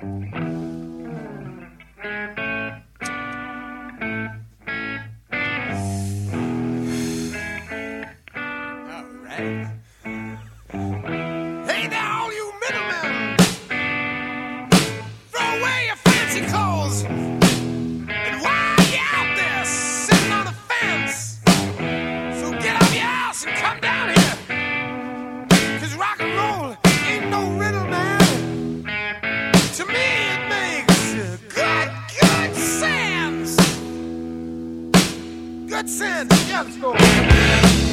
Hey Let's go!